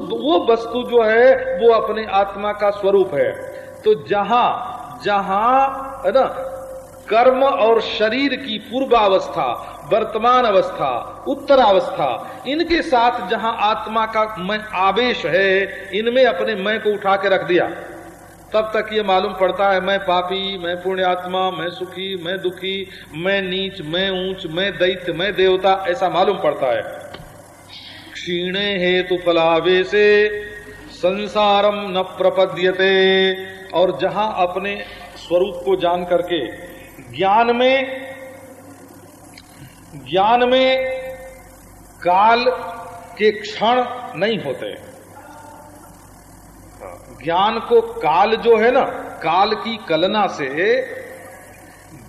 वो वस्तु जो है, वो अपने आत्मा का स्वरूप है। तो जहाँ जहाँ, है ना, कर्म और शरीर की पूर्वावस्था, वर्तमान अवस्था, उत्तरावस्था, इनके साथ जहाँ आत्मा का मैं आवेश है, इनमें अपने मैं को उठा के रख दिया। तब तक ये मालूम पड़ता है, मैं पापी, मैं पुण्य आत्मा मैं सुखी, मैं दुखी, मैं नीच, मैं ऊंच, मैं दैत्य, मैं देवता, ऐसा मालूम पड़ता है। क्षीणे हेतु फलावे से संसारम न प्रपद्यते। और जहाँ अपने स्वरूप को जान करके ज्ञान में ज्ञान में काल के क्षण नहीं होते। ज्ञान को काल जो है ना, काल की कलना से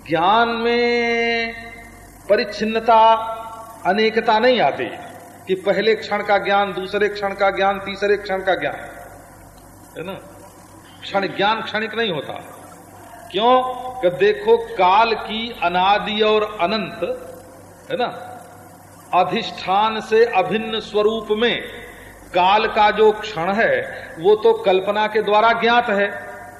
ज्ञान में परिच्छिन्नता, अनेकता नहीं आती। कि पहले क्षण का ज्ञान, दूसरे क्षण का ज्ञान, तीसरे क्षण का ज्ञान। है ना? क्षण ज्ञान क्षणिक नहीं होता। क्यों? कि देखो, काल की अनादि और अनंत, है ना? अधिष्ठान से अभिन्न स्वरूप में काल का जो क्षण है, वो तो कल्पना के द्वारा ज्ञात है।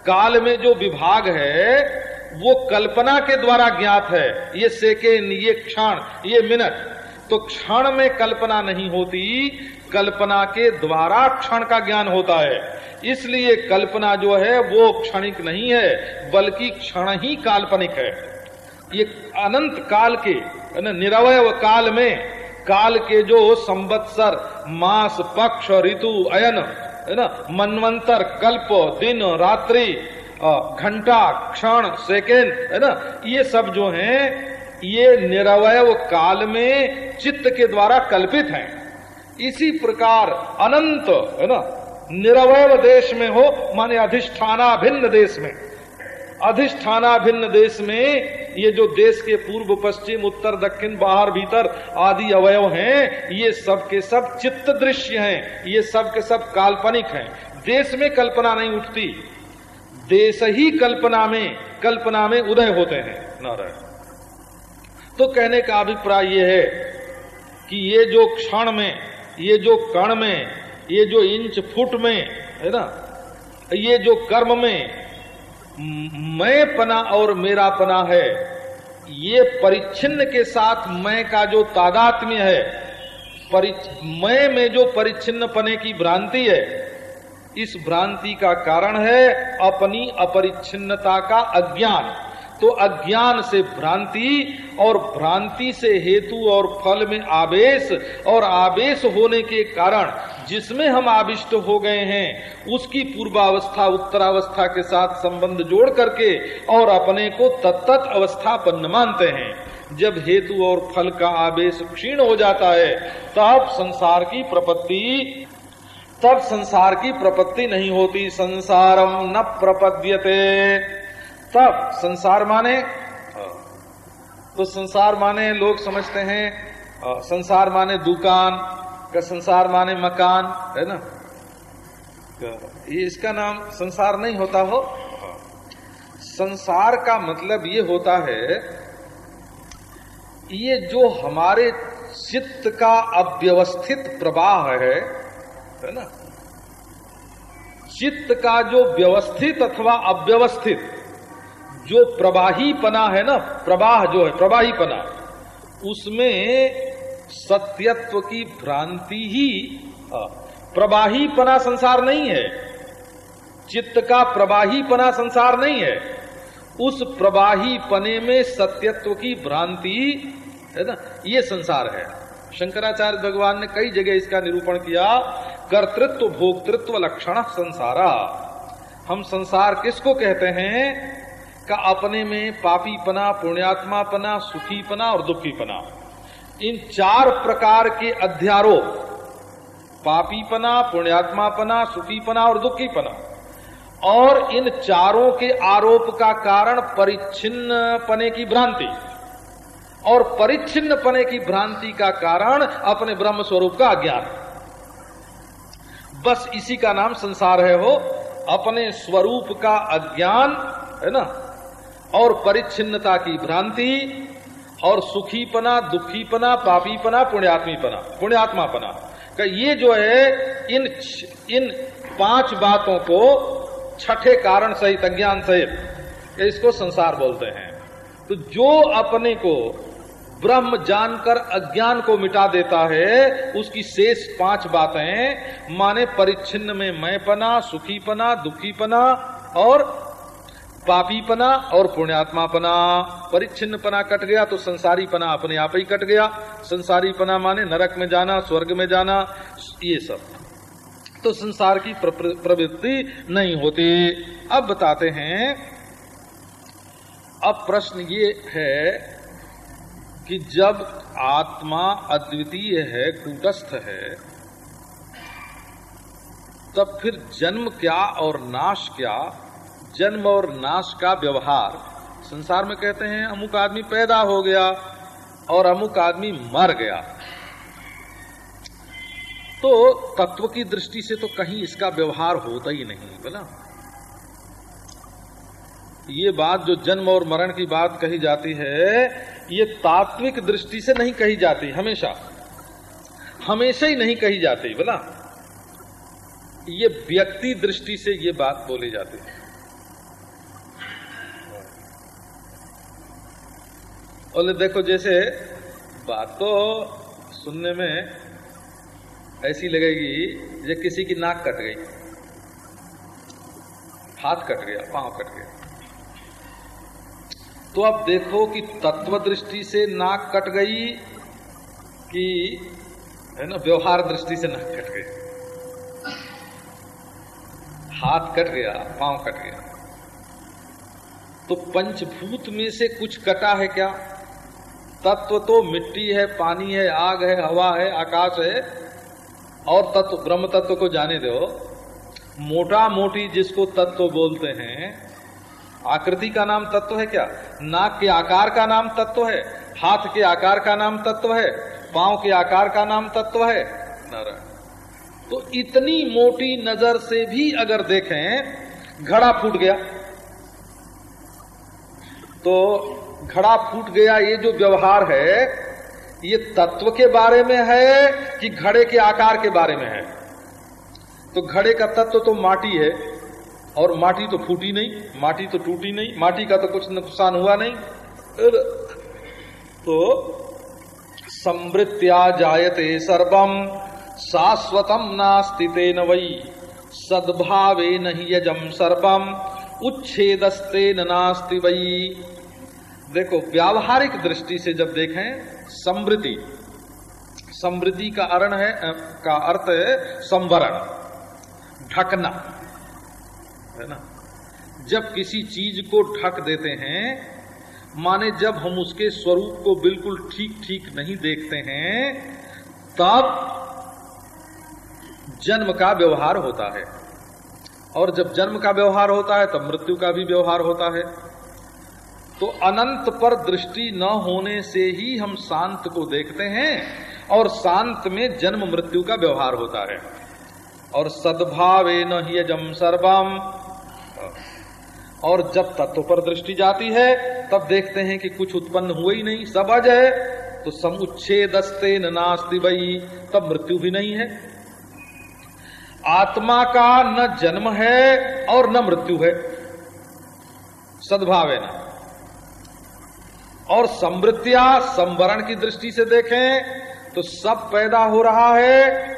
काल में जो विभाग है, वो कल्पना के द्वारा ज्ञात है। ये सेकेंड, ये क्षण, ये मिनट। तो क्षण में कल्पना नहीं होती, कल्पना के द्वारा क्षण का ज्ञान होता है। इसलिए कल्पना जो है, वो क्षणिक नहीं है, बल्कि क्षण ही काल्पनिक है। ये अनंत काल के निरवय काल में, काल के जो संवत्सर, मास, पक्ष, ऋतु, अयन, है ना, मनवंतर, कल्प, दिन, रात्रि घंटा, क्षण, सेकेंड, है ना, ये सब जो हैं, ये निरवय काल में चित्त के द्वारा कल्पित हैं। इसी प्रकार अनंत, है ना निरवय देश में हो, माने अधिष्ठाना भिन्न देश में। अधिष्ठाना भिन्न देश में ये जो देश के पूर्व, पश्चिम, उत्तर, दक्षिण, बाहर, भीतर आदि अवयव हैं, ये सब के सब चित्त दृश्य हैं, ये सब के सब काल्पनिक हैं। देश में कल्पना नहीं उठती। देश ही कल्पना में कल्पना में उदय होते हैं, नारायण। तो कहने का अभिप्राय ये है कि ये जो क्षण में, ये जो कण में, ये जो इंच फुट में, है ना? ये जो कर्म में, मैं पना और मेरा पना है, ये परिच्छिन्न के साथ मैं का जो तादात्म्य है मैं में जो परिच्छिन्न पने की भ्रांति है, इस भ्रांति का कारण है अपनी अपरिच्छिन्नता का अज्ञान। तो अज्ञान से भ्रांति और भ्रांति से हेतु और फल में आवेश और आवेश होने के कारण जिसमें हम आविष्ट हो गए हैं, उसकी पूर्वावस्था, उत्तरावस्था के साथ संबंध जोड़ करके और अपने को तत्त अवस्थापन्न मानते हैं। जब हेतु और फल का आवेश क्षीण हो जाता है, तब संसार की प्रपत्ति, तब संसार की प्रपत्ति नहीं होती। संसारम न प्रपद्यते। तब संसार माने तो संसार माने लोग समझते हैं संसार माने दुकान, का संसार माने मकान, है ना? ये इसका नाम संसार नहीं होता हो संसार का मतलब ये होता है, ये जो हमारे चित्त का अव्यवस्थित प्रवाह है है ना? चित्त का जो व्यवस्थित अथवा अव्यवस्थित जो प्रवाही पना है ना, प्रवाह जो है प्रवाही पना उसमें सत्यत्व की भ्रांति ही प्रवाही पना संसार नहीं है। चित्त का प्रवाही पना संसार नहीं है। उस प्रवाही पने में सत्यत्व की भ्रांति है ना, ये संसार है। शंकराचार्य भगवान ने कई जगह इसका निरूपण किया, कर्तृत्व, भोक्तृत्व लक्षण संसारा। हम संसार किसको कहते हैं? का अपने में पापी पना पुण्यात्मा पना सुखी पना और दुखी पना इन चार प्रकार के अध्यारोप पापी पना पुण्यात्मा पना सुखी पना और दुखी पना और इन चारों के आरोप का कारण परिच्छिन्न पने की भ्रांति। और परिच्छिन्न पने की भ्रांति का कारण अपने ब्रह्म स्वरूप का अज्ञान। बस इसी का नाम संसार है हो अपने स्वरूप का अज्ञान, है ना? और परिच्छिन्नता की भ्रांति और सुखीपना, दुखीपना, पापीपना, पुण्यात्मीपना, पुण्यात्मापना। का ये जो है, इन इन पाँच बातों को छठे कारण सहित, अज्ञान सहित इसको संसार बोलते हैं। तो जो अपने को ब्रह्म जानकर अज्ञान को मिटा देता है, उसकी शेष पाँच बातें, माने परिच्छिन्न में मैपना, सुखीपना, दुखीपना और पापीपना और पुण्यात्मापना। परिच्छिन्नपना कट गया तो संसारीपना अपने आप ही कट गया। संसारीपना माने नरक में जाना, स्वर्ग में जाना, ये सब। तो संसार की प्रवृत्ति नहीं होती। अब बताते हैं। अब प्रश्न ये है कि जब आत्मा अद्वितीय है, कूटस्थ है, तब फिर जन्म क्या और नाश क्या जन्म और नाश का व्यवहार। संसार में कहते हैं, अमुक आदमी पैदा हो गया और अमुक आदमी मर गया। तो तत्व की दृष्टि से तो कहीं इसका व्यवहार होता ही नहीं बोला ये बात जो जन्म और मरण की बात कही जाती है, ये तात्विक दृष्टि से नहीं कही जाती, हमेशा। हमेशा ही नहीं कही जाती बोला ये व्यक्ति दृष्टि से ये बात बोली जाती है। बोले देखो जैसे बात तो सुनने में ऐसी लगेगी जे किसी की नाक कट गई। हाथ कट गया, पाँव कट गया। तो आप देखो कि तत्व दृष्टि से नाक कट गई कि, है ना, व्यवहार दृष्टि से नाक कट गई। हाथ कट गया, पाँव कट गया। तो पंचभूत में से कुछ कटा है क्या? तत्व तो मिट्टी है, पानी है, आग है, हवा है, आकाश है, और तत्व, ब्रह्म तत्व को जाने दो। मोटा मोटी जिसको तत्व बोलते हैं, आकृति का नाम तत्व है क्या? नाक के आकार का नाम तत्व है, हाथ के आकार का नाम तत्व है, पाँव के आकार का नाम तत्व है। नारायण। तो इतनी मोटी नज़र से भी अगर देखें, घड़ा फूट गया। तो घड़ा फूट गया, ये जो व्यवहार है, ये तत्व के बारे में है कि घड़े के आकार के बारे में है? तो घड़े का तत्व तो माटी है, और माटी तो फूटी नहीं, माटी तो टूटी नहीं, माटी का तो कुछ नुकसान हुआ नहीं। तो समृत्या जायते सर्वम शाश्वतम नास्ति तेन वही सद्भावे नहीं यजम सर्वम उच्छेदस्ते नास्ति वही देखो, व्यावहारिक दृष्टि से जब देखें, समृद्धि। समृद्धि का अरण है का अर्थ है संवरण, ढकना। है ना? जब किसी चीज़ को ढक देते हैं, माने जब हम उसके स्वरूप को बिल्कुल ठीक ठीक नहीं देखते हैं, तब जन्म का व्यवहार होता है। और जब जन्म का व्यवहार होता है, तब मृत्यु का भी व्यवहार होता है। तो अनंत पर दृष्टि न होने से ही हम शांत को देखते हैं और शांत में जन्म मृत्यु का व्यवहार होता है। और सद्भावे न ही जम सर्वम और जब तत्व पर दृष्टि जाती है, तब देखते हैं कि कुछ उत्पन्न हुए ही नहीं, सब अज है। तो समुच्छेदस्ते नास्ति वही तब मृत्यु भी नहीं है। आत्मा का न जन्म है और न मृत्यु है। सद्भाव ना। और समृद्धिया संवरण की दृष्टि से देखें तो सब पैदा हो रहा है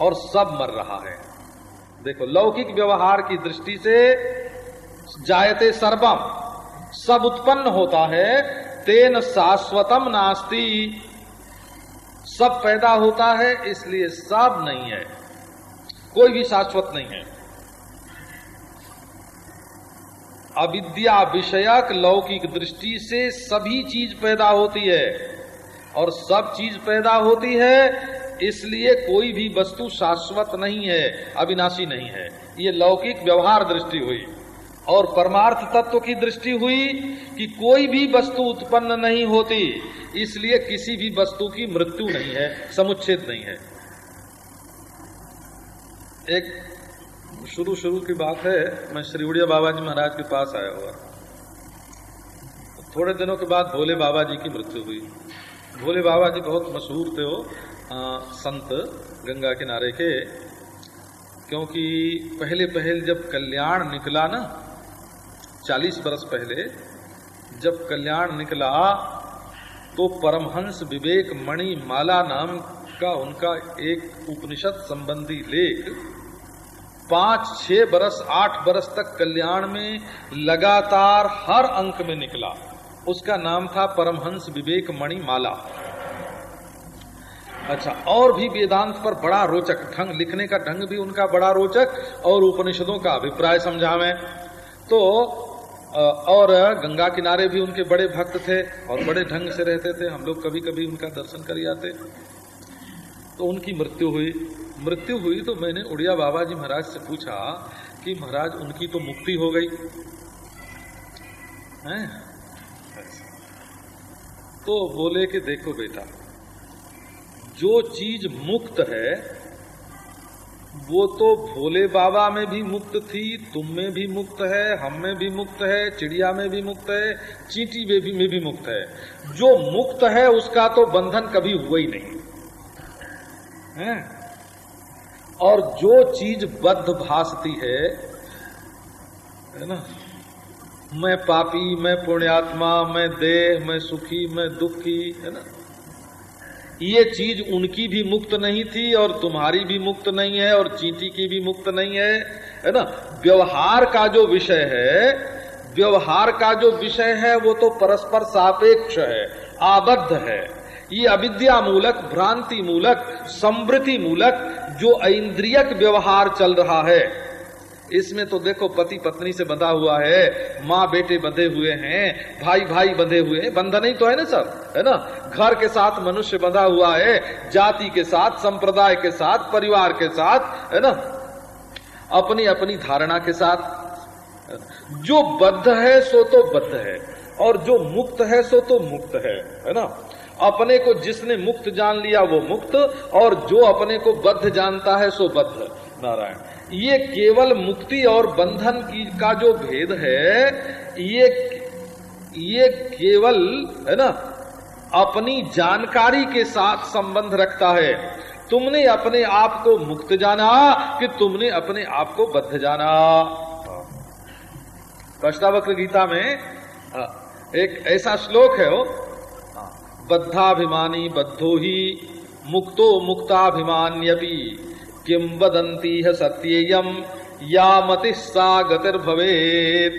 और सब मर रहा है। देखो, लौकिक व्यवहार की दृष्टि से जायते सर्वम, सब उत्पन्न होता है, तेन शाश्वतम नास्ति। सब पैदा होता है, इसलिए सब नहीं है। कोई भी शाश्वत नहीं है। अविद्या विषयक लौकिक दृष्टि से सभी चीज़ पैदा होती है। और सब चीज़ पैदा होती है, इसलिए कोई भी वस्तु शाश्वत नहीं है, अविनाशी नहीं है। ये लौकिक व्यवहार दृष्टि हुई। और परमार्थ तत्व की दृष्टि हुई कि कोई भी वस्तु उत्पन्न नहीं होती, इसलिए किसी भी वस्तु की मृत्यु नहीं है, समुच्छेद नहीं है। एक शुरू शुरू की बात है मैं श्री उड़िया बाबा जी महाराज के पास आया हुआ। थोड़े दिनों के बाद भोले बाबा जी की मृत्यु हुई। भोले बाबा जी बहुत मशहूर थे वो आ, संत गंगा किनारे के क्योंकि पहले पहल जब कल्याण निकला ना चालीस बरस पहले जब कल्याण निकला तो परमहंस विवेक मणि माला नाम का उनका एक उपनिषद संबंधी लेख पाँच, छह बरस, आठ बरस तक कल्याण में लगातार हर अंक में निकला। उसका नाम था परमहंस विवेक मणि माला। अच्छा और भी वेदांत पर बड़ा रोचक ढंग, लिखने का ढंग भी उनका बड़ा रोचक और उपनिषदों का अभिप्राय समझावे। तो और गंगा किनारे भी उनके बड़े भक्त थे और बड़े ढंग से रहते थे। हम लोग कभी कभी उनका दर्शन कर जाते तो उनकी मृत्यु हुई। मृत्यु हुई तो मैंने उड़िया बाबा जी महाराज से पूछा कि महाराज, उनकी तो मुक्ति हो गई। है? तो बोले कि देखो बेटा, जो चीज़ मुक्त है, वो तो भोले बाबा में भी मुक्त थी, तुम में भी मुक्त है, हम में भी मुक्त है, चिड़िया में भी मुक्त है, चींटी में भी में भी मुक्त है। जो मुक्त है, उसका तो बंधन कभी हुआ ही नहीं। है? और जो चीज़ बद्ध भासती है है ना? मैं पापी, मैं पुण्यात्मा, मैं देह, मैं सुखी, मैं दुखी, है ना? ये चीज़ उनकी भी मुक्त नहीं थी और तुम्हारी भी मुक्त नहीं है और चींटी की भी मुक्त नहीं है है ना? व्यवहार का जो विषय है, व्यवहार का जो विषय है, वो तो परस्पर सापेक्ष है, आबद्ध है। ये अविद्या मूलक, भ्रांति मूलक समृद्धि मूलक जो इंद्रियक व्यवहार चल रहा है, इसमें तो देखो पति पत्नी से बंधा हुआ है, माँ बेटे बंधे हुए हैं, भाई भाई बंधे हुए हैं बंधन ही तो है ना सब, है ना? घर के साथ मनुष्य बंधा हुआ है, जाति के साथ, संप्रदाय के साथ, परिवार के साथ, है ना? अपनी अपनी धारणा के साथ। जो बद्ध है, सो तो बद्ध है, और जो मुक्त है, सो तो मुक्त है है ना? अपने को जिसने मुक्त जान लिया वो मुक्त, और जो अपने को बद्ध जानता है सो बद्ध। नारायण, ये केवल मुक्ति और बंधन की का जो भेद है, ये ये केवल, है ना, अपनी जानकारी के साथ संबंध रखता है। तुमने अपने आप को मुक्त जाना कि तुमने अपने आप को बद्ध जाना। प्रश्नावक्र गीता में एक ऐसा श्लोक है वो बद्धाभिमानी बद्धो ही मुक्तो मुक्ताभिमान्यपि। किम बदंती है सत्यम या मति सा गतिर्भवेत।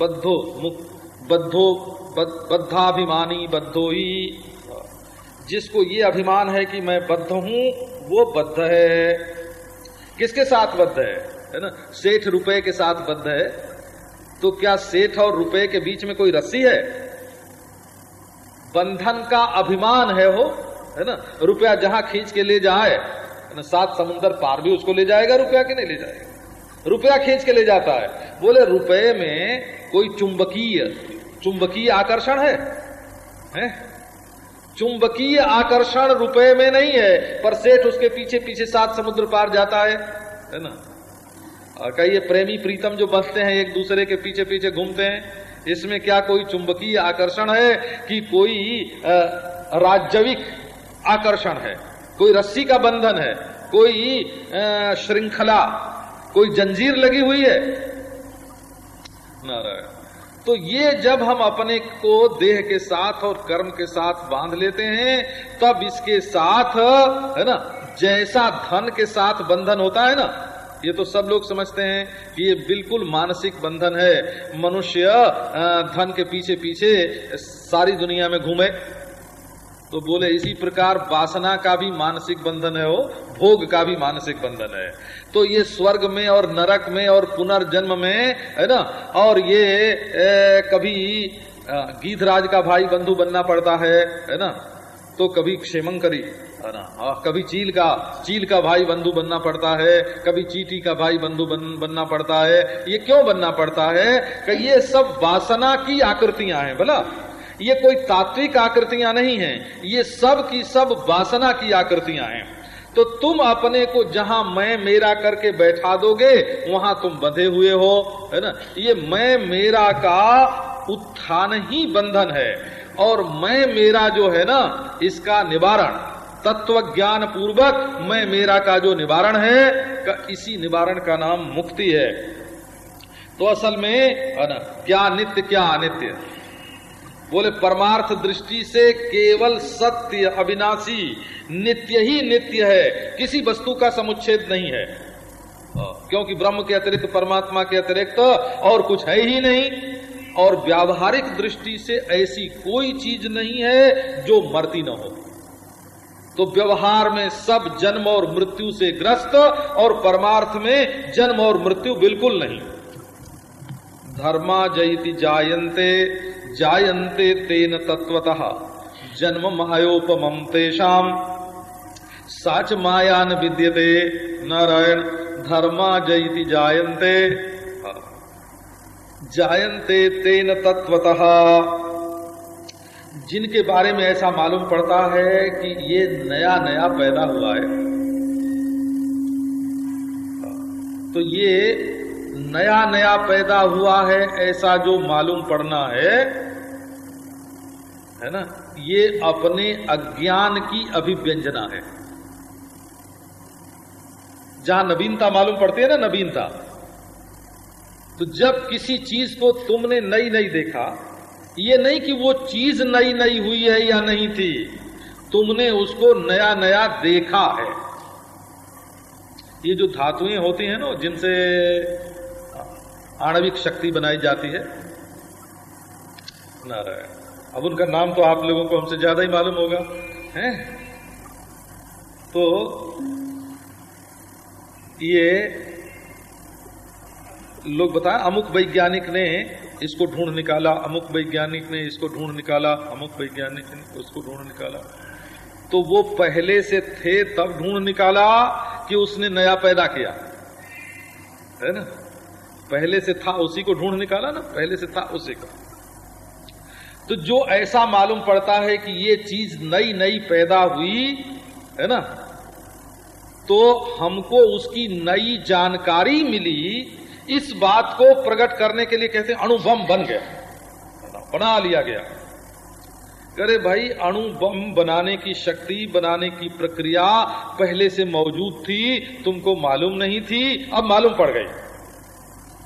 बद्धो बद्धो बद्धाभिमानी बद्धो ही। जिसको ये अभिमान है कि मैं बद्ध हूँ, वो बद्ध है। किसके साथ बद्ध है? है ना? सेठ रुपए के साथ बद्ध है। तो क्या सेठ और रुपए के बीच में कोई रस्सी है? बंधन का अभिमान है हो है ना? रुपया जहाँ खींच के ले जाए ना? सात समुन्द्र पार भी उसको ले जाएगा रुपया के नहीं ले जाएगा। रुपया खींच के ले जाता है। बोले रुपये में कोई चुंबकीय चुंबकीय आकर्षण है, है? चुंबकीय आकर्षण रुपये में नहीं है पर सेठ उसके पीछे पीछे सात समुद्र पार जाता है है ना? कई प्रेमी प्रीतम जो बसते हैं एक दूसरे के पीछे पीछे घूमते हैं इसमें क्या कोई चुंबकीय आकर्षण है कि कोई राजविक आकर्षण है? कोई रस्सी का बंधन है? कोई श्रृंखला? कोई जंजीर लगी हुई है? नारायण। तो ये जब हम अपने को देह के साथ और कर्म के साथ बाँध लेते हैं, तब इसके साथ, है ना, जैसा धन के साथ बंधन होता है ना ये तो सब लोग समझते हैं कि ये बिल्कुल मानसिक बंधन है। मनुष्य धन के पीछे पीछे सारी दुनिया में घूमे। तो बोले इसी प्रकार वासना का भी मानसिक बंधन है वो भोग का भी मानसिक बंधन है। तो ये स्वर्ग में और नरक में और पुनर्जन्म में है ना? और ये ए, कभी गीतराज का भाई बंधु बनना पड़ता है है ना? तो कभी क्षेमंकरी। ना। और कभी चील का चील का भाई बंधु बनना पड़ता है कभी चीटी का भाई बंधु बन, बनना पड़ता है। ये क्यों बनना पड़ता है? कि ये सब वासना की आकृतियाँ हैं बोला। ये कोई तात्विक आकृतियाँ नहीं हैं ये सब की सब वासना की आकृतियाँ हैं। तो तुम अपने को जहाँ मैं मेरा करके बैठा दोगे वहाँ तुम बंधे हुए हो है ना? ये मैं मेरा का उत्थान ही बंधन है और मैं मेरा जो है ना इसका निवारण। तत्व ज्ञान पूर्वक मैं मेरा का जो निवारण है, का, इसी निवारण का नाम मुक्ति है। तो असल में क्या नित्य, क्या अनित्य? बोले, परमार्थ दृष्टि से केवल सत्य अविनाशी, नित्य ही नित्य है, किसी वस्तु का समुच्छेद नहीं है। क्योंकि ब्रह्म के अतिरिक्त, परमात्मा के अतिरिक्त तो और कुछ है ही नहीं। और व्यावहारिक दृष्टि से ऐसी कोई चीज़ नहीं है जो मरती न हो। तो व्यवहार में सब जन्म और मृत्यु से ग्रस्त और परमार्थ में जन्म और मृत्यु बिल्कुल नहीं। धर्मा जयति जायन्ते जायन्ते तेन तत्वतः जन्म मायोपम तेषाम। साच माया न विद्यते, नारायण, धर्मा जयति जायन्ते। जायन्ते तेन तत्वतः जिनके बारे में ऐसा मालूम पड़ता है कि ये नया नया पैदा हुआ है। तो ये नया नया पैदा हुआ है, ऐसा जो मालूम पड़ना है है ना? ये अपने अज्ञान की अभिव्यंजना है। जहाँ नवीनता मालूम पड़ती है ना, नवीनता? तो जब किसी चीज़ को तुमने नई नई देखा ये नहीं कि वो चीज़ नई नई हुई है या नहीं थी। तुमने उसको नया नया देखा है। ये जो धातुएँ होती हैं ना, जिनसे आणविक शक्ति बनाई जाती है। नारायण, अब उनका नाम तो आप लोगों को हमसे ज़्यादा ही मालूम होगा, हैं? तो ये लोग बताएँ, अमुक वैज्ञानिक ने इसको ढूंढ निकाला, अमुक वैज्ञानिक ने इसको ढूंढ निकाला, अमुक वैज्ञानिक ने उसको ढूंढ निकाला। तो वो पहले से थे, तब ढूंढ निकाला कि उसने नया पैदा किया। है ना? पहले से था उसी को ढूंढ निकाला ना, पहले से था उसी को। तो जो ऐसा मालूम पड़ता है कि ये चीज़ नई नई पैदा हुई, है ना? तो हमको उसकी नई जानकारी मिली इस बात को प्रकट करने के लिए कहते अणुबम बन गया। बना लिया गया। अरे भाई अणु बम बनाने की शक्ति, बनाने की प्रक्रिया पहले से मौजूद थी, तुमको मालूम नहीं थी, अब मालूम पड़ गई।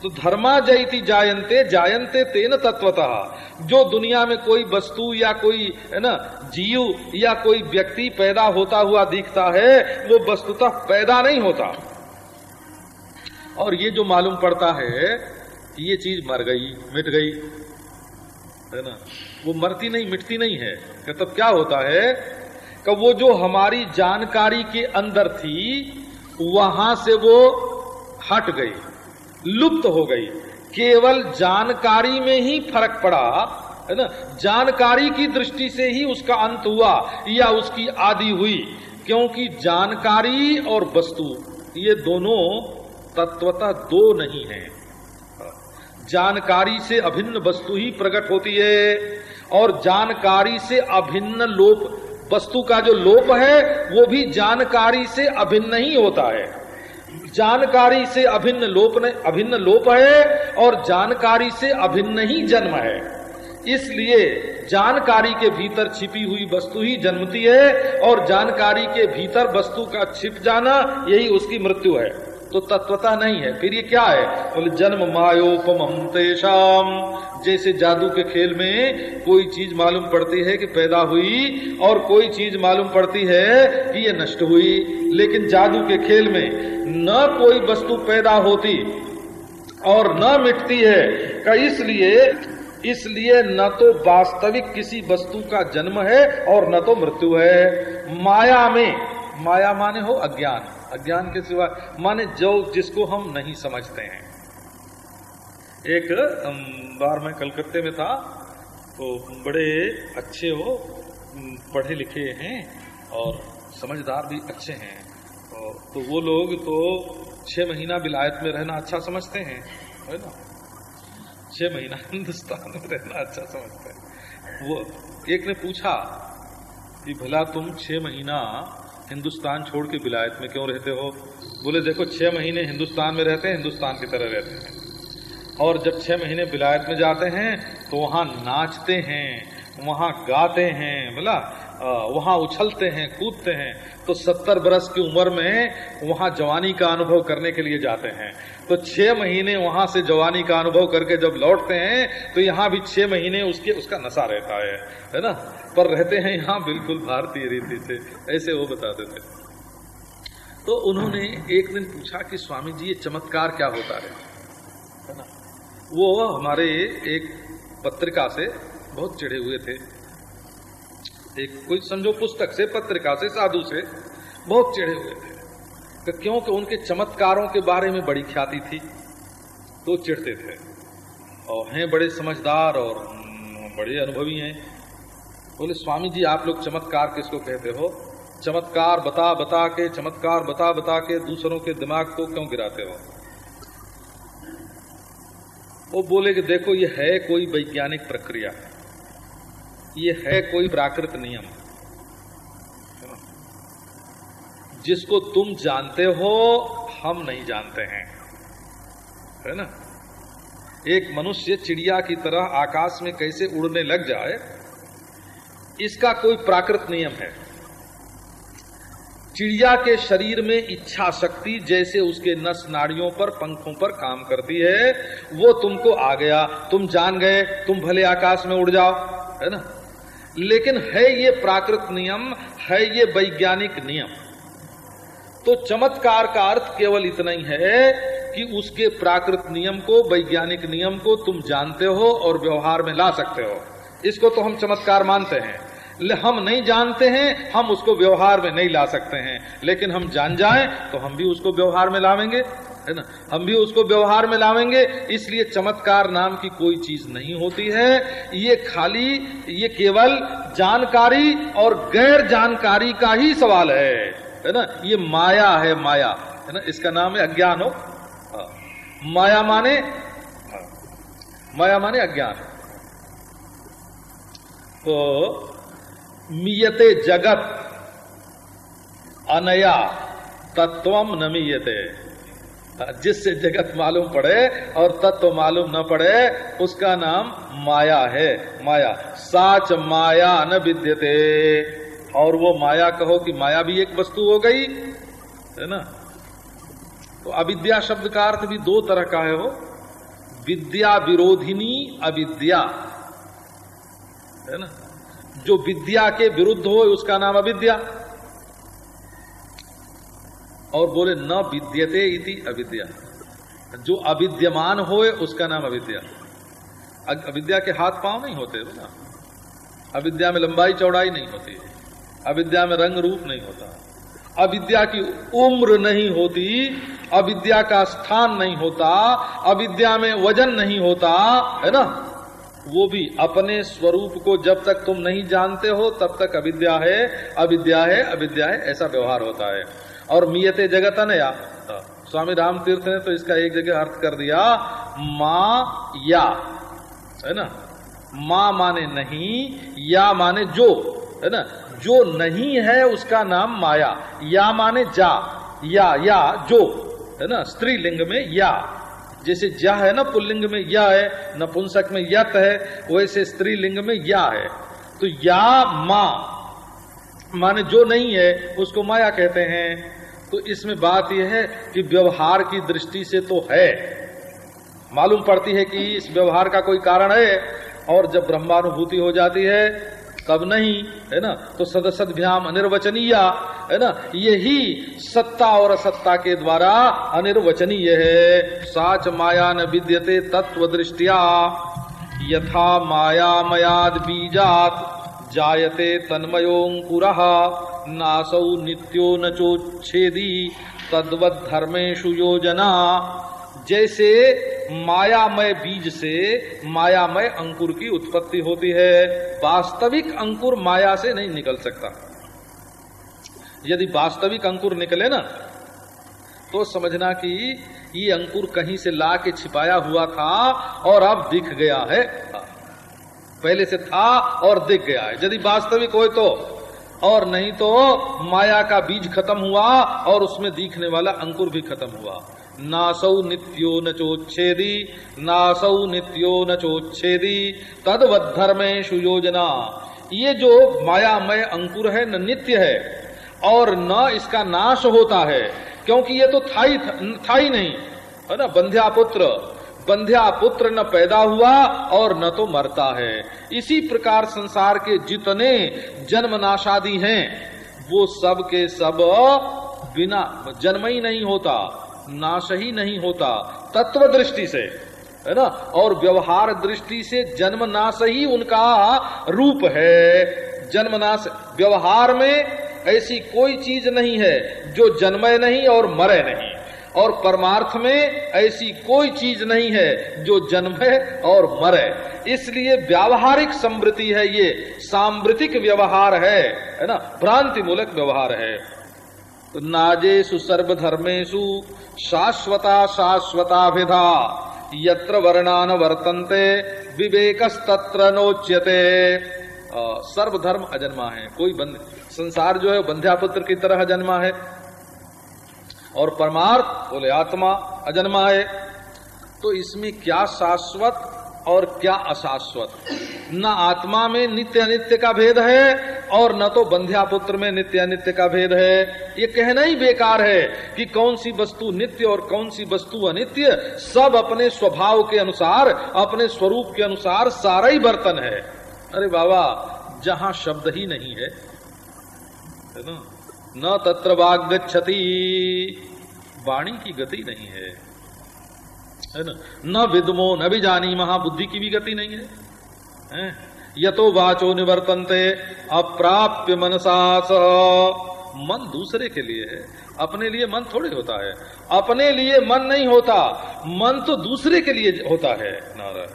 तो धर्मा जयती जायन्ते जायन्ते तेन तत्वतः जो दुनिया में कोई वस्तु या कोई, है ना, जीव या कोई व्यक्ति पैदा होता हुआ दिखता है, वो वस्तुतः पैदा नहीं होता। और ये जो मालूम पड़ता है कि ये चीज़ मर गई, मिट गई, है ना? वो मरती नहीं, मिटती नहीं है। तब क्या होता है कि वो जो हमारी जानकारी के अंदर थी, वहाँ से वो हट गई, लुप्त हो गई। केवल जानकारी में ही फ़र्क पड़ा, है ना? जानकारी की दृष्टि से ही उसका अंत हुआ, या उसकी आदि हुई, क्योंकि जानकारी और वस्तु, ये दोनों तत्वतः दो नहीं है। जानकारी से अभिन्न वस्तु ही प्रकट होती है और जानकारी से अभिन्न लोप, वस्तु का जो लोप है, वो भी जानकारी से अभिन्न ही होता है। जानकारी से अभिन्न लोप ने अभिन्न लोप है और जानकारी से अभिन्न ही जन्म है। इसलिए जानकारी के भीतर छिपी हुई वस्तु ही जन्मती है और जानकारी के भीतर वस्तु का छिप जाना, यही उसकी मृत्यु है। तो तत्वता नहीं है, फिर ये क्या है? बोले, जन्म मायोपम तेषाम जैसे जादू के खेल में कोई चीज़ मालूम पड़ती है कि पैदा हुई, और कोई चीज़ मालूम पड़ती है कि ये नष्ट हुई, लेकिन जादू के खेल में न कोई वस्तु पैदा होती और न मिटती है, का इसलिए इसलिए न तो वास्तविक किसी वस्तु का जन्म है और न तो मृत्यु है। माया में, माया माने हो अज्ञान। अज्ञान के सिवा माने जो जिसको हम नहीं समझते हैं। एक बार मैं कलकत्ते में था तो बड़े अच्छे हो पढ़े लिखे हैं और समझदार भी अच्छे हैं। तो वो लोग तो छह महीना विलायत में रहना अच्छा समझते हैं, है ना? छह महीना हिंदुस्तान में रहना अच्छा समझते हैं। वो एक ने पूछा कि भला तुम छह महीना हिंदुस्तान छोड़ के विलायत में क्यों रहते हो? बोले, देखो, छह महीने हिंदुस्तान में रहते हैं, हिंदुस्तान की तरह रहते हैं। और जब छह महीने विलायत में जाते हैं तो वहाँ नाचते हैं, वहाँ गाते हैं, बोला वहाँ उछलते हैं, कूदते हैं तो सत्तर बरस की उम्र में वहाँ जवानी का अनुभव करने के लिए जाते हैं। तो छह महीने वहाँ से जवानी का अनुभव करके जब लौटते हैं तो यहाँ भी छह महीने उसके, उसका नशा रहता है है ना? पर रहते हैं यहाँ बिल्कुल भारतीय रीति से, ऐसे वो बताते थे। तो उन्होंने एक दिन पूछा कि स्वामी जी ये चमत्कार क्या होता है? है ना? वो हमारे एक पत्रिका से बहुत चिढ़े हुए थे। एक कोई समझो पुस्तक से, पत्रिका से, साधु से, बहुत चिढ़े हुए थे। तो क्योंकि उनके चमत्कारों के बारे में बड़ी ख्याति थी तो चिढ़ते थे। और हैं बड़े समझदार और बड़े अनुभवी हैं। बोले स्वामी जी आप लोग चमत्कार किसको कहते हो? चमत्कार बता बता के, चमत्कार बता बता के दूसरों के दिमाग को क्यों गिराते हो? वो बोले कि, देखो, ये है कोई वैज्ञानिक प्रक्रिया। ये है कोई प्राकृत नियम। जिसको तुम जानते हो, हम नहीं जानते हैं। है ना? एक मनुष्य चिड़िया की तरह आकाश में कैसे उड़ने लग जाए, इसका कोई प्राकृत नियम है। चिड़िया के शरीर में इच्छा शक्ति जैसे उसके नस नाड़ियों पर, पंखों पर काम करती है, वो तुमको आ गया। तुम जान गए, तुम भले आकाश में उड़ जाओ। है ना? लेकिन है ये प्राकृत नियम, है ये वैज्ञानिक नियम। तो चमत्कार का अर्थ केवल इतना ही है कि उसके प्राकृत नियम को, वैज्ञानिक नियम को तुम जानते हो और व्यवहार में ला सकते हो। इसको तो हम चमत्कार मानते हैं। हम नहीं जानते हैं, हम उसको व्यवहार में नहीं ला सकते हैं। लेकिन हम जान जाएँ तो हम भी उसको व्यवहार में लावेंगे। है ना? हम भी उसको व्यवहार में लावेंगे, इसलिए चमत्कार नाम की कोई चीज़ नहीं होती है। ये खाली, ये केवल जानकारी और गैर जानकारी का ही सवाल है है ना? ये माया है माया, है ना? इसका नाम है अज्ञान हो। हाँ। माया माने हाँ। माया माने अज्ञान। तो मियते जगत, अनया, तत्वम न मीयते। जिससे जगत मालूम पड़े और तत्व मालूम न पड़े, उसका नाम माया है। माया। साच माया न विद्यते। और वो माया कहो कि माया भी एक वस्तु हो गई, है ना? तो अविद्या शब्द का अर्थ भी दो तरह का है वो। विद्या विरोधिनी अविद्या, है ना? जो विद्या के विरुद्ध हो, उसका नाम अविद्या। और बोले, न विद्यते इति अविद्या। जो अविद्यमान होए, उसका नाम अविद्या। अविद्या के हाथ पाँव नहीं होते ना। अविद्या में लंबाई चौड़ाई नहीं होती। अविद्या में रंग रूप नहीं होता। अविद्या की उम्र नहीं होती, अविद्या का स्थान नहीं होता, अविद्या में वज़न नहीं होता, है ना? वो भी अपने स्वरूप को जब तक तुम नहीं जानते हो, तब तक अविद्या है अविद्या है अविद्या है, ऐसा व्यवहार होता है। और मियते जगत अनया स्वामी राम तीर्थ ने तो इसका एक जगह अर्थ कर दिया, माँ या। है ना? माँ माने नहीं, या माने जो। है ना? जो नहीं है उसका नाम माया। या माने जा। या या, जो। है ना? स्त्रीलिंग में या। जैसे जा है ना पुल्लिंग में या है नपुंसक में यत है, वैसे स्त्रीलिंग में या है। तो या माँ। माने जो नहीं है, उसको माया कहते हैं। तो इसमें बात यह है कि व्यवहार की दृष्टि से तो है। मालूम पड़ती है कि इस व्यवहार का कोई कारण है और जब ब्रह्मानुभूति हो जाती है तब नहीं, है ना? तो सदसद्भ्याम अनिर्वचनीय, है ना? यही सत्ता और असत्ता के द्वारा अनिर्वचनीय है। साच माया न विद्यते तत्व दृष्टिया यथा माया मयाद बीजात। जायते तन्मयोंकुर नासौ नित्यो न चोच्छेदी तद्वत धर्मेशु योजना। जैसे मायामय बीज से मायामय अंकुर की उत्पत्ति होती है, वास्तविक अंकुर माया से नहीं निकल सकता। यदि वास्तविक अंकुर निकले ना तो समझना कि ये अंकुर कहीं से ला के छिपाया हुआ था और अब दिख गया है। पहले से था और दिख गया है। यदि वास्तविक हो तो। और नहीं तो माया का बीज खत्म हुआ और उसमें दिखने वाला अंकुर भी खत्म हुआ। नासौ नित्यो न चोच्छेदी, नासौ नित्यो न चोच्छेदी तदवधर्मेशु योजना। ये जो मायामय अंकुर है, न नित्य है, और न इसका नाश होता है, क्योंकि ये तो था ही था ही नहीं, है ना बंध्या पुत्र बंध्या पुत्र न पैदा हुआ और न तो मरता है। इसी प्रकार संसार के जितने जन्म नाशादि हैं, वो सब के सब बिना, जन्म ही नहीं होता, नाश ही नहीं होता, तत्व दृष्टि से, है ना? और व्यवहार दृष्टि से जन्म नाश ही उनका रूप है। जन्म नाश व्यवहार में ऐसी कोई चीज़ नहीं है जो जन्मे नहीं और मरे नहीं। और परमार्थ में ऐसी कोई चीज़ नहीं है जो जन्मे और मरे। इसलिए व्यावहारिक समृद्धि है ये, सांवृतिक व्यवहार है है ना? भ्रांति मूलक व्यवहार है। तो नाजेशु सर्वधर्मेशु शाश्वता शाश्वताभिधा, यत्र वर्णान वर्तन्ते, विवेकस्तत्र नोच्यते। सर्वधर्म अजन्मा है, कोई बंद संसार जो है बंध्यापुत्र की तरह अजन्मा है और परमार्थ, बोले, आत्मा अजन्मा है। तो इसमें क्या शाश्वत और क्या अशाश्वत? न आत्मा में नित्य अनित्य का भेद है और न तो बंध्या पुत्र में नित्य अनित्य का भेद है। ये कहना ही बेकार है कि कौन सी वस्तु नित्य और कौन सी वस्तु अनित्य, सब अपने स्वभाव के अनुसार, अपने स्वरूप के अनुसार सारा ही बर्तन है। अरे बाबा, जहाँ शब्द ही नहीं है है ना? न तत्र वाग गति वाणी की गति नहीं है। है ना? न विदमो न भी जानी महाबुद्धि की भी गति नहीं है, है? यतो वाचो निवर्तनते अप्राप्य मनसास मन दूसरे के लिए है। अपने लिए मन थोड़ी होता है। अपने लिए मन नहीं होता। मन तो दूसरे के लिए होता है नारायण।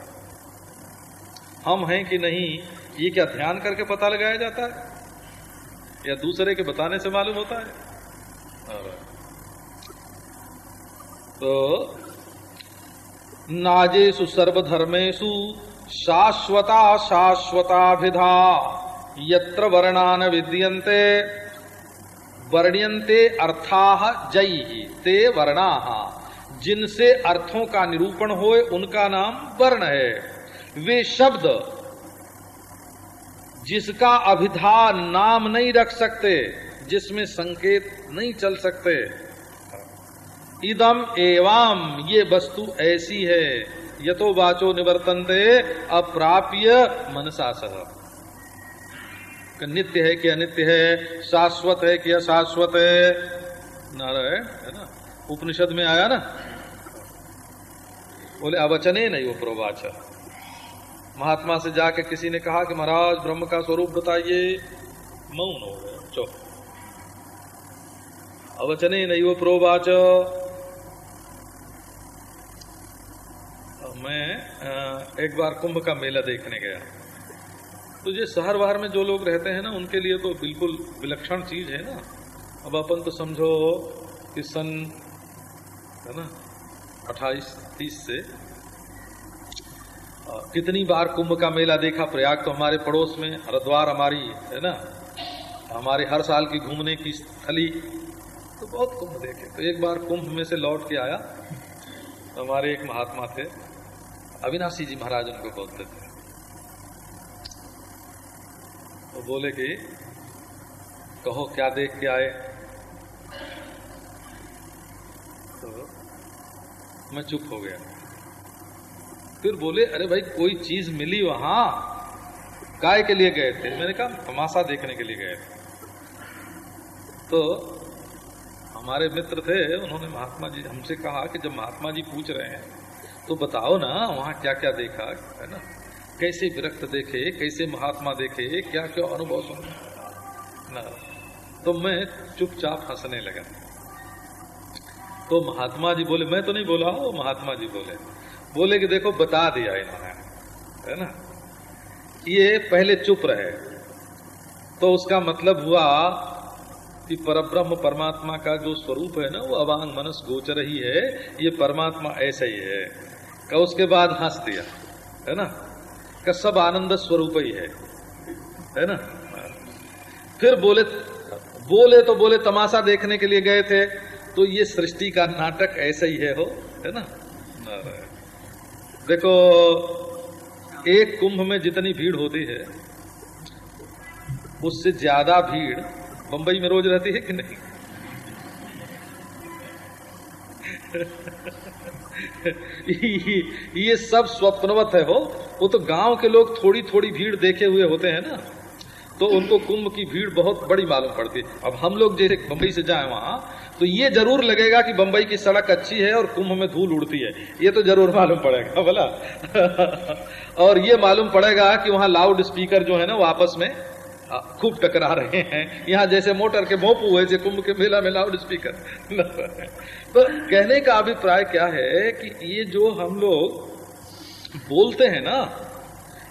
हम हैं कि नहीं ये क्या ध्यान करके पता लगाया जाता है? या दूसरे के बताने से मालूम होता है? तो नाजेशु सर्वधर्मेशु शाश्वता शाश्वताभिधा यत्र वर्णान विद्यन्ते, वर्ण्यन्ते अर्था जई ते वर्णा। जिनसे अर्थों का निरूपण होए उनका नाम वर्ण है। वे शब्द जिसका अभिधान नाम नहीं रख सकते, जिसमें संकेत नहीं चल सकते। इदम एवं ये वस्तु ऐसी है, यतो वाचो निवर्तनते, अप्राप्य मनसा सह नित्य है कि अनित्य है, शाश्वत है कि अशाश्वत है। नारायण, है ना? उपनिषद में आया ना? बोले, अवचने नहीं वो प्रोवाच। महात्मा से जाके किसी ने कहा कि महाराज, ब्रह्म का स्वरूप बताइए। मौन हो गया। चो। अवचने नहीं वो प्रोवाच। मैं एक बार कुंभ का मेला देखने गया। तो ये शहर वहर में जो लोग रहते हैं ना, उनके लिए तो बिल्कुल विलक्षण चीज़ है ना। अब अपन तो समझो कि सन, है ना, अट्ठाईस, तीस से कितनी बार कुंभ का मेला देखा? प्रयाग तो हमारे पड़ोस में, हरिद्वार हमारी, है ना? हमारे हर साल की घूमने की स्थली। तो बहुत कुंभ देखे। तो एक बार कुंभ में से लौट के आया। तो हमारे एक महात्मा थे। अविनाशी जी महाराज उनको बोलते थे। तो बोले कि, कहो, क्या देख के आए? तो मैं चुप हो गया। फिर बोले, अरे भाई, कोई चीज़ मिली वहाँ? काय के लिए गए थे। मैंने कहा, तमाशा देखने के लिए गए थे। तो हमारे मित्र थे, उन्होंने महात्मा जी, हमसे कहा कि जब महात्मा जी पूछ रहे हैं तो बताओ ना, वहाँ क्या क्या देखा? है ना? कैसे विरक्त देखे, कैसे महात्मा देखे क्या क्या अनुभव सुन? तो मैं चुपचाप हंसने लगा। तो महात्मा जी बोले, मैं तो नहीं बोला हूँ, महात्मा जी बोले बोले कि देखो, बता दिया इन्होंने, है ना? ये पहले चुप रहे। तो उसका मतलब हुआ कि परब्रह्म परमात्मा का जो स्वरूप है ना, वो अवांग मनस गोचर ही है, ये परमात्मा ऐसा ही है। का उसके बाद हंस दिया, है ना? का सब आनंद स्वरूप ही है है ना? फिर बोले बोले तो बोले, तमाशा देखने के लिए गए थे तो ये सृष्टि का नाटक ऐसा ही है हो, है ना? देखो, एक कुंभ में जितनी भीड़ होती है, उससे ज़्यादा भीड़ बंबई में रोज रहती है कि नहीं? ये सब स्वप्नवत है हो। वो तो गाँव के लोग थोड़ी थोड़ी भीड़ देखे हुए होते हैं ना। तो उनको कुंभ की भीड़ बहुत बड़ी मालूम पड़ती है। अब हम लोग जैसे बम्बई से जाए वहाँ तो ये ज़रूर लगेगा कि बम्बई की सड़क अच्छी है और कुंभ में धूल उड़ती है। ये तो ज़रूर मालूम पड़ेगा, बोला। और ये मालूम पड़ेगा कि वहाँ लाउड स्पीकर जो है ना आपस में खूब टकरा रहे हैं। यहाँ जैसे मोटर के भोंपू हुए थे कुंभ के मेला में लाउड स्पीकर तो कहने का अभिप्राय क्या है कि ये जो हम लोग बोलते हैं ना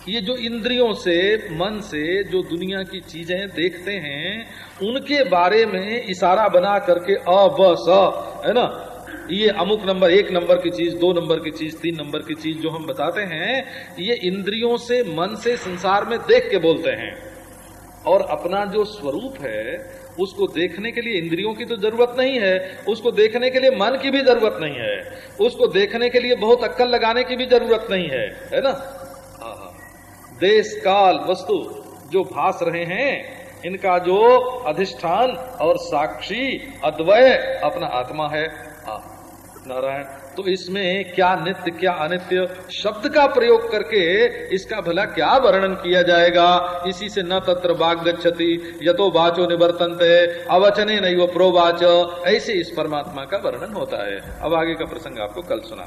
ये जो इंद्रियों से, मन से जो दुनिया की चीज़ें देखते हैं, उनके बारे में इशारा बना करके अ ब स, है ना? ये अमुक नंबर, एक नंबर की चीज़, दो नंबर की चीज़, तीन नंबर की चीज़ जो हम बताते हैं, ये इंद्रियों से, मन से संसार में देख के बोलते हैं। और अपना जो स्वरूप है, उसको देखने के लिए इंद्रियों की तो ज़रूरत नहीं है, उसको देखने के लिए मन की भी ज़रूरत नहीं है, उसको देखने के लिए बहुत अक्कल लगाने की भी ज़रूरत नहीं है है ना? देश काल वस्तु जो भास रहे हैं इनका जो अधिष्ठान और साक्षी अद्वय अपना आत्मा है नारायण तो इसमें क्या नित्य क्या अनित्य शब्द का प्रयोग करके इसका भला क्या वर्णन किया जाएगा इसी से न तत्र बाग गच्छति यतो बाचो निवर्तनते अवचने नहीं वो प्रोवाच ऐसे इस परमात्मा का वर्णन होता है अब आगे का प्रसंग आपको कल सुना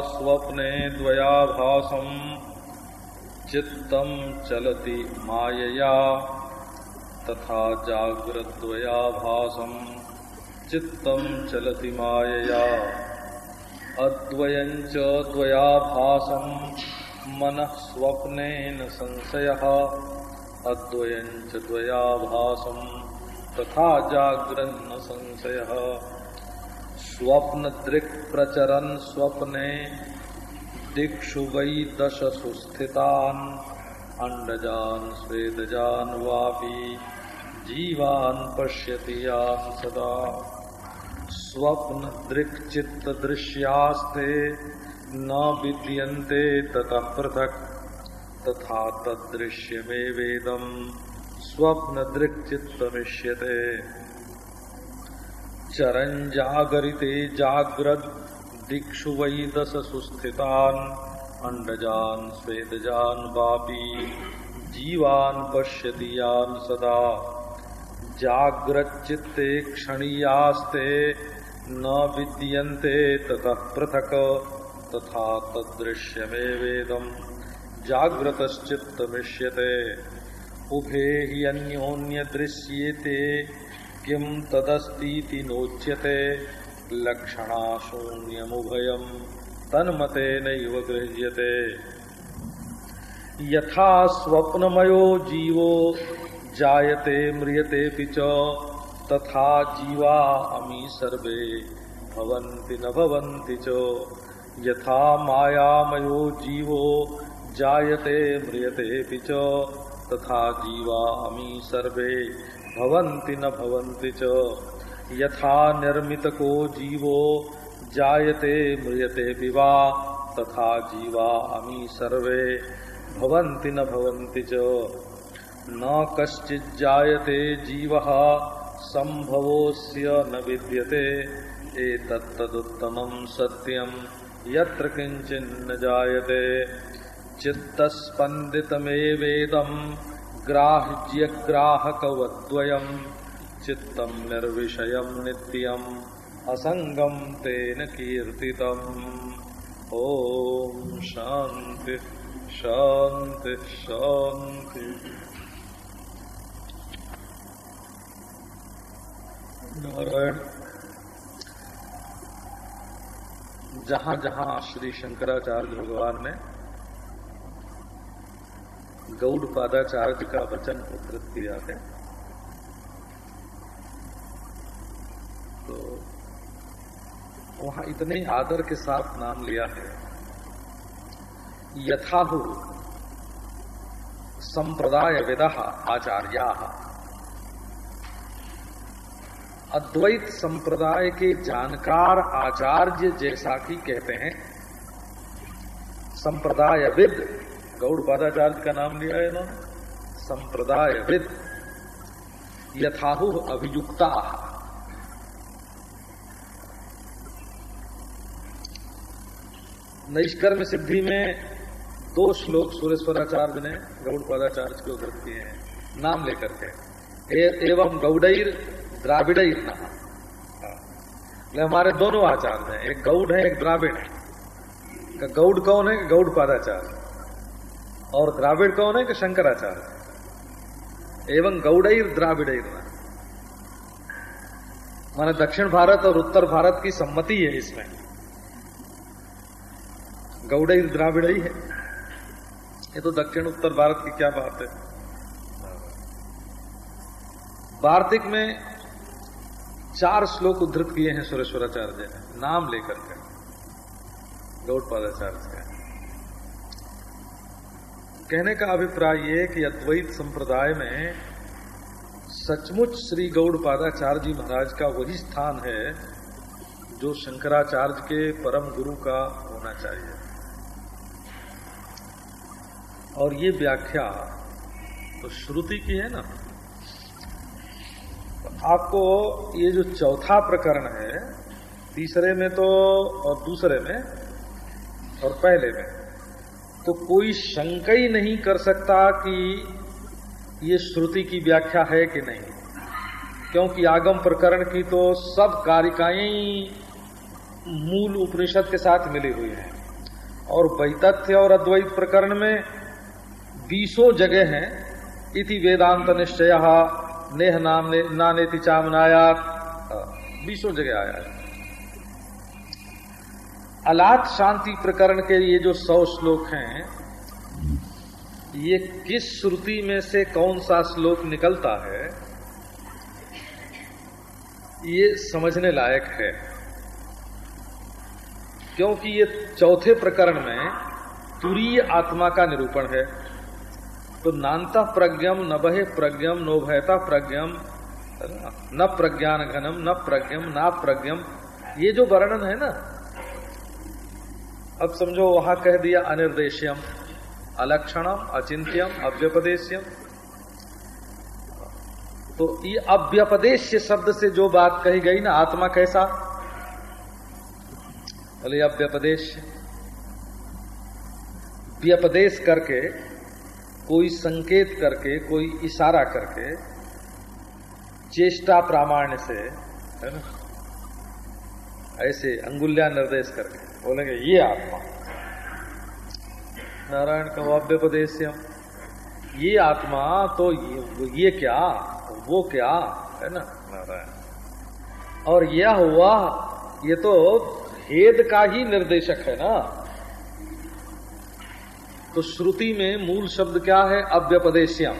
स्वप्ने द्वयाभासम चित्तम चलति मायया, तथा जागृद्वयाभासम चित्तम चलति मायया। अद्वयञ्च द्वयाभासम मन स्वप्ने संशय अद्वयञ्च द्वयाभासम तथा जागृन्न संशय। स्वप्न दृक् प्रचरन स्वप्ने दिक्षु वै दश सुस्थितान अंडजान स्वेदजान वापी जीवान पश्यति यान सदा। स्वप्न दृक् चित्त दृश्यास्ते न विद्यन्ते ततः पृथक, तथा तदृश्य में वेदम। स्वप्न दृक् चित्त चरण जागरिते जाग्रद, दिक्षु वै दस सुस्थितान, अंडजान, स्वेदजान, वापी, जीवान पश्यति यान सदा। जाग्रचित्ते क्षणीयास्ते, न विद्यन्ते ततः पृथक, तथा तदृश्य में वेदम। जाग्रतश्चित्तमिष्यते। उभे ही अन्योन्य दृश्येते किम तदस्ती नोच्यते? लक्षणा शून्यमुभयम तन्मते नैव गृह्यते। यथा स्वप्नमयो जीवो जायते म्रियते च, तथा जीवा अमी सर्वे भवन्ति न भवन्ति च। यथा मायामयो जीवो जायते म्रियते च, तथा जीवा अमी सर्वे भवन्ति न भवन्ति च। यथा निर्मितको जीवो जायते, म्रियते विवा तथा जीवा अमी सर्वे। भवन्ति न भवन्ति च। न कश्चिज्जायते जीवः, सम्भवोऽस्य न विद्यते। एतत्तदुत्तमम् सत्यम् यत्र किञ्चिन्न जायते। चित्तस्पन्दितमेवेदम् ग्राह्यग्राहकवद्वयम् चित्तम् निर्विषयम् नित्यम् असङ्गम् तेन कीर्तितम्। ओम शांति शांति शांति नारायण। जहाँ जहाँ श्री शंकराचार्य भगवान ने गौड़ पादाचार्य का वचन उद्धृत किया है। तो वहाँ इतने आदर के साथ नाम लिया है। यथाहु संप्रदाय विदा आचार्या। अद्वैत संप्रदाय के जानकार आचार्य जैसा कि कहते हैं, संप्रदाय विद गौड़ पादाचार्य का नाम लिया है ना संप्रदाय विद यथाहु अभियुक्ता। नैष्कर्म सिद्धि में दो श्लोक सुरेश्वराचार्य ने गौड़ पादाचार्य के उद्धृत किए हैं, नाम लेकर के। एवं गौडईर द्राविडईर नहा हमारे दोनों आचार्य हैं, एक गौड़ है, एक द्राविड़ है। गौड़ कौन है? गौड़ पादाचार्य और द्राविड़ कौन है कि शंकराचार्य? एवं गौड़ईर द्राविड़ माने दक्षिण भारत और उत्तर भारत की सम्मति है इसमें। गौड़ई द्राविड़ ही। है ये तो दक्षिण उत्तर भारत की क्या बात है? वार्तिक में चार श्लोक उद्धृत किए हैं सुरेश्वराचार्य ने, नाम लेकर के। गौड़पादाचार्य का कहने का अभिप्राय ये कि अद्वैत संप्रदाय में सचमुच श्री गौड़ पादाचार्य जी महाराज का वही स्थान है जो शंकराचार्य के परम गुरु का होना चाहिए। और ये व्याख्या तो श्रुति की है ना। आपको ये जो चौथा प्रकरण है, तीसरे में तो और दूसरे में और पहले में। तो कोई शंका ही नहीं कर सकता कि ये श्रुति की व्याख्या है कि नहीं। क्योंकि आगम प्रकरण की तो सब कारिकाएँ मूल उपनिषद के साथ मिली हुई हैं। और वैतथ्य और अद्वैत प्रकरण में बीसों जगह हैं। इति वेदांत निश्चय, नेह नाम ने नानेति चामनायात बीसों जगह आया है। अलात शांति प्रकरण के ये जो सौ श्लोक हैं, ये किस श्रुति में से कौन सा श्लोक निकलता है, ये समझने लायक है। क्योंकि ये चौथे प्रकरण में तुरीय आत्मा का निरूपण है। तो नानता प्रज्ञम, न बहे प्रज्ञम, नो भयता प्रज्ञम, न प्रज्ञान घनम, न प्रज्ञम, ना प्रज्ञम, ये जो वर्णन है ना अब समझो, वहाँ कह दिया अनिर्देश्यम। अलक्षणम अचिंत्यम अव्यपदेश्यम। तो ये अव्यपदेश्य शब्द से जो बात कही गई ना, आत्मा कैसा? बोले अव्यपदेश व्यपदेश करके, कोई संकेत करके, कोई इशारा करके, चेष्टा प्रामाण्य से, है ना? ऐसे अंगुल्या निर्देश करके। बोलेंगे ये आत्मा। नारायण का वाव्यपदेश्यम ये आत्मा तो ये, ये क्या? वो क्या? है ना? नारायण। और यह हुआ ये तो भेद का ही निर्देशक है ना? तो श्रुति में मूल शब्द क्या है? अव्यपदेश्यम।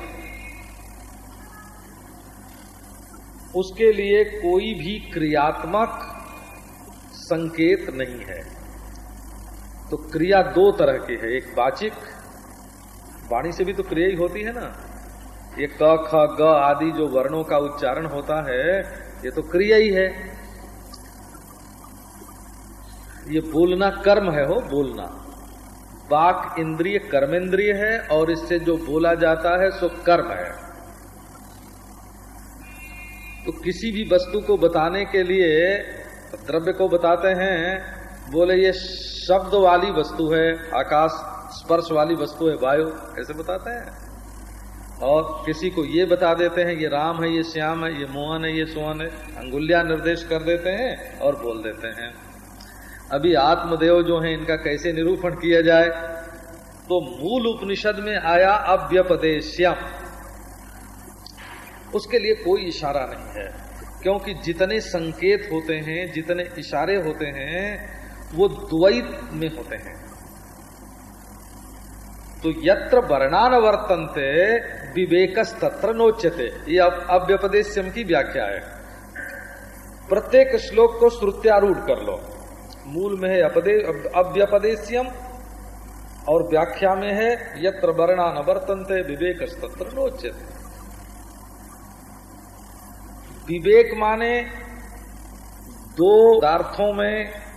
उसके लिए कोई भी क्रियात्मक संकेत नहीं है। तो क्रिया दो तरह की है, एक वाचिक, वाणी से भी तो क्रिया ही होती है ना। ये क, ख, ग आदि जो वर्णों का उच्चारण होता है, ये तो क्रिया ही है। ये बोलना कर्म है हो, बोलना। वाक इंद्रिय कर्मेंद्रिय है और इससे जो बोला जाता है, सो कर्म है। तो किसी भी वस्तु को बताने के लिए, द्रव्य को बताते हैं बोले, ये शब्द वाली वस्तु है, आकाश स्पर्श वाली वस्तु है, वायु। ऐसे बताते हैं। और किसी को ये बता देते हैं, ये राम है, ये श्याम है, ये मोहन है, ये सोहन है। अंगुलिया निर्देश कर देते हैं और बोल देते हैं। अभी आत्मदेव जो है, इनका कैसे निरूपण किया जाए? तो मूल उपनिषद में आया अव्यपदेश्यम उसके लिए कोई इशारा नहीं है, क्योंकि जितने संकेत होते हैं, जितने इशारे होते हैं वो द्वैत में होते हैं। तो यत्र वर्णान वर्तनते विवेकस तत्र नोच्यते। ये अव्यपदेश्यम की व्याख्या है। प्रत्येक श्लोक को श्रुत्यारूढ़ कर लो। मूल में है अव्यपदेश्यम, और व्याख्या में है यत्र वर्णान वर्तनते विवेक तत्र नोच्यते। विवेक माने दो पदार्थों में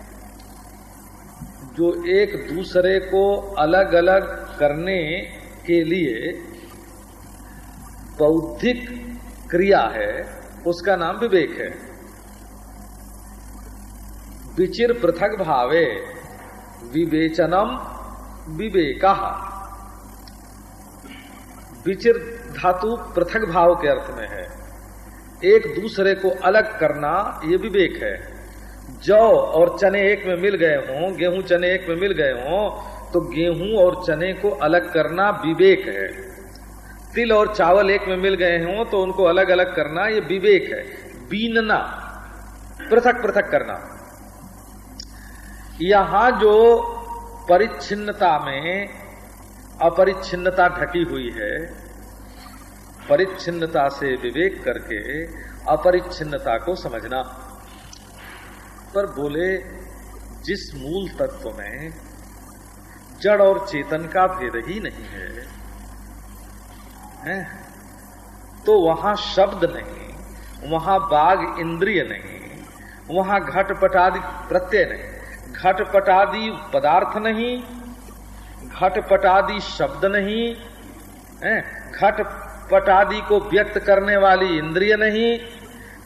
जो एक दूसरे को अलग अलग करने के लिए बौद्धिक क्रिया है, उसका नाम विवेक है। विचिर पृथक भावे, विवेचनम विवेका। विचिर धातु पृथक भाव के अर्थ में है। एक दूसरे को अलग करना, ये विवेक है। जौ और चने एक में मिल गए हों, गेहूँ चने एक में मिल गए हों तो गेहूँ और चने को अलग करना विवेक है। तिल और चावल एक में मिल गए हों तो उनको अलग अलग करना ये विवेक है। बीनना, पृथक पृथक करना। यहाँ जो परिच्छिन्नता में अपरिच्छिन्नता ढकी हुई है, परिच्छिन्नता से विवेक करके अपरिच्छिन्नता को समझना। पर बोले जिस मूल तत्व में जड़ और चेतन का भेद ही नहीं है, है? तो वहाँ शब्द नहीं वहाँ बाघ इंद्रिय नहीं वहाँ घटपटादि प्रत्यय नहीं घट घटपटादि पदार्थ नहीं घटपटादि शब्द नहीं है घट पटादि को व्यक्त करने वाली इंद्रिय नहीं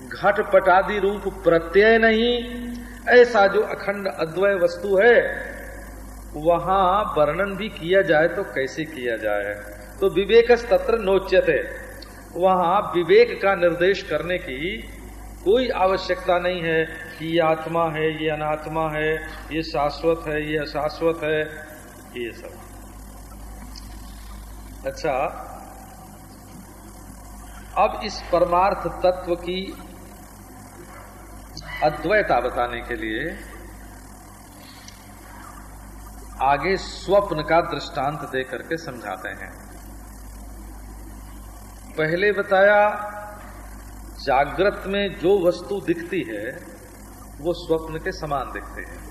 घट पटादि रूप प्रत्यय नहीं ऐसा जो अखंड अद्वय वस्तु है, वहाँ वर्णन भी किया जाए तो कैसे किया जाए? तो विवेक तत्र नोच्यते। वहाँ विवेक का निर्देश करने की कोई आवश्यकता नहीं है कि ये आत्मा है, ये अनात्मा है, ये शाश्वत है, ये अशाश्वत है, ये सब। अच्छा अब इस परमार्थ तत्व की अद्वैता बताने के लिए आगे स्वप्न का दृष्टांत दे करके समझाते हैं। पहले बताया, जागृत में जो वस्तु दिखती है, वो स्वप्न के समान दिखते हैं।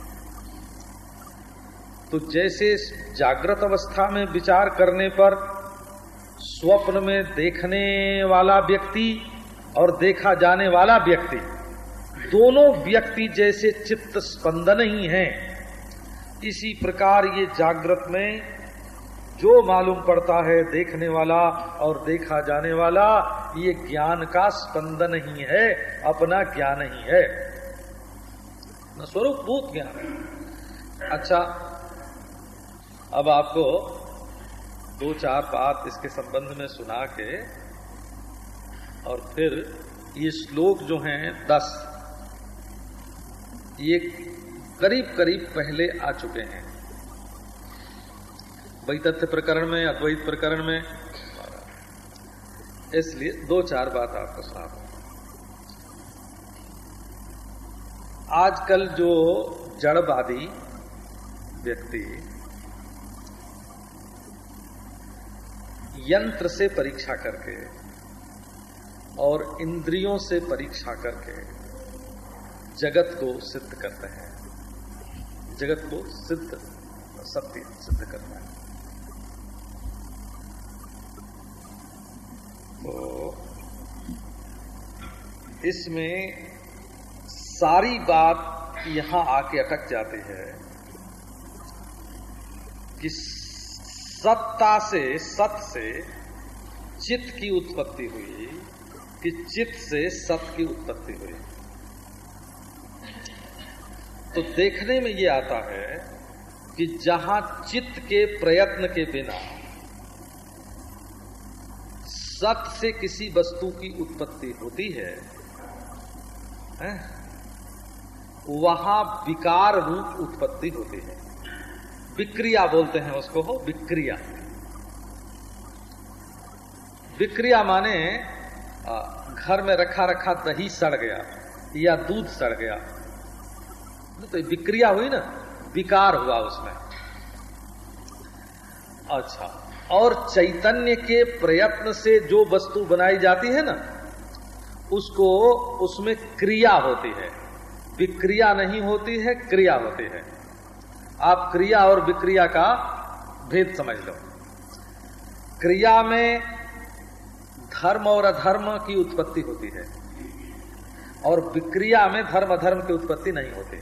तो जैसे जागृत अवस्था में विचार करने पर स्वप्न में देखने वाला व्यक्ति और देखा जाने वाला व्यक्ति दोनों व्यक्ति जैसे चित्त स्पंदन ही हैं। इसी प्रकार ये जागृत में जो मालूम पड़ता है देखने वाला और देखा जाने वाला, ये ज्ञान का स्पंदन ही है, अपना ज्ञान ही है। स्वरूप, भूत ज्ञान। है अच्छा अब आपको दो चार बात इसके संबंध में सुना के और फिर ये श्लोक जो हैं, दस। ये करीब करीब पहले आ चुके हैं। वैतथ्य प्रकरण में, अद्वैत प्रकरण में, इसलिए दो चार बात आपको सुना आजकल जो जड़वादी व्यक्ति यंत्र से परीक्षा करके और इंद्रियों से परीक्षा करके जगत को सिद्ध करते हैं। जगत को सिद्ध, सत्य सिद्ध करता है। तो इसमें सारी बात यहाँ आके अटक जाती है कि सत्ता से, सत से चित्त की उत्पत्ति हुई, कि चित्त से सत की उत्पत्ति हुई। तो देखने में ये आता है कि जहाँ चित्त के प्रयत्न के बिना सत से किसी वस्तु की उत्पत्ति होती है, है? वहाँ विकार रूप उत्पत्ति होती है विक्रिया बोलते हैं उसको हो विक्रिया विक्रिया माने घर में रखा रखा दही सड़ गया या दूध सड़ गया तो विक्रिया हुई ना, विकार हुआ उसमें। अच्छा और चैतन्य के प्रयत्न से जो वस्तु बनाई जाती है ना, उसको उसमें क्रिया होती है। विक्रिया नहीं होती है, क्रिया होती है। आप क्रिया और विक्रिया का भेद समझ लो। क्रिया में धर्म और अधर्म की उत्पत्ति होती है, और विक्रिया में धर्म अधर्म की उत्पत्ति नहीं होती।